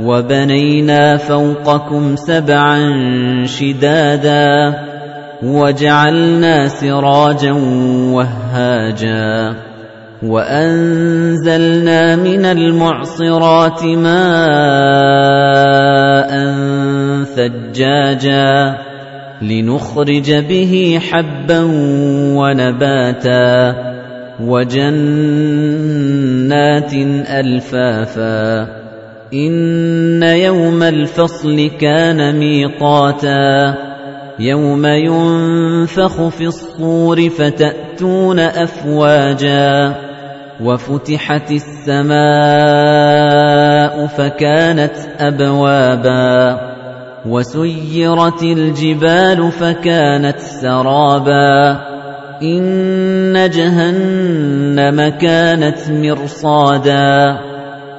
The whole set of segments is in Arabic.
وَبَنَيْنَا فَوْقَكُمْ سَبْعًا شِدَادًا وَجَعَلْنَا سِرَاجًا وَهَّاجًا وَأَنزَلْنَا مِنَ الْمُعْصِرَاتِ مَاءً ثَجَّاجًا لِنُخْرِجَ بِهِ حَبًّا وَنَبَاتًا وَجَنَّاتٍ أَلْفَافًا إِنَّ يَوْمَ الْفَصْلِ كَانَ مِيقَاتًا يَوْمَ يُنفَخُ فِي الصُّورِ فَتَأْتُونَ أَفْوَاجًا وَفُتِحَتِ السَّمَاءُ فَكَانَتْ أَبْوَابًا وَسُيِّرَتِ الْجِبَالُ فَكَانَتْ سَرَابًا إِنَّ جَهَنَّمَ كَانَتْ مِرْصَادًا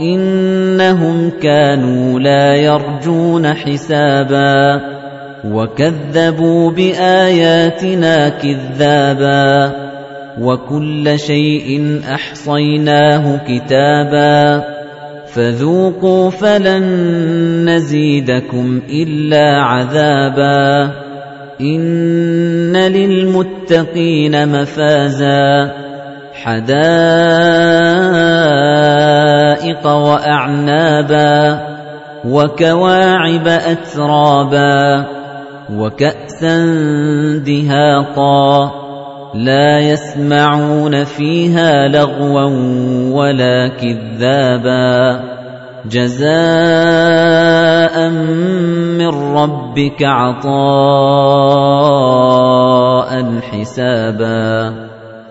إِنَّهُمْ كَانُوا لَا يَرْجُونَ حِسَابًا وَكَذَّبُوا بِآيَاتِنَا كِذَّابًا وَكُلَّ شَيْءٍ أَحْصَيْنَاهُ كِتَابًا فَذُوقُوا فَلَن نَّزِيدَكُمْ إِلَّا عَذَابًا إِنَّ لِلْمُتَّقِينَ مَفَازًا حَدَائِقَ وَأَعْنَابًا وَكَوَاعِبَ أَتْرَابًا وَكَأْسًا دِهَاقًا لَا يَسْمَعُونَ فِيهَا لَغْوًا وَلَا كِذَّابًا جَزَاءً مِّن رَّبِّكَ عَطَاءً حِسَابًا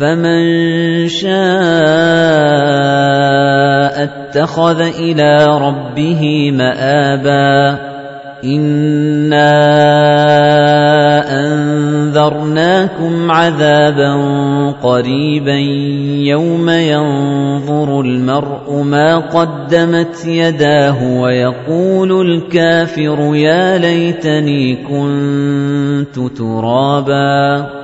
فَمَن شَاءَ اتَّخَذَ إِلَىٰ رَبِّهِ مَآبًا إِنَّا أَنذَرْنَاكُمْ عَذَابًا قَرِيبًا يَوْمَ يَنظُرُ الْمَرْءُ مَا قَدَّمَتْ يَدَاهُ وَيَقُولُ الْكَافِرُ يَا لَيْتَنِي كُنتُ تُرَابًا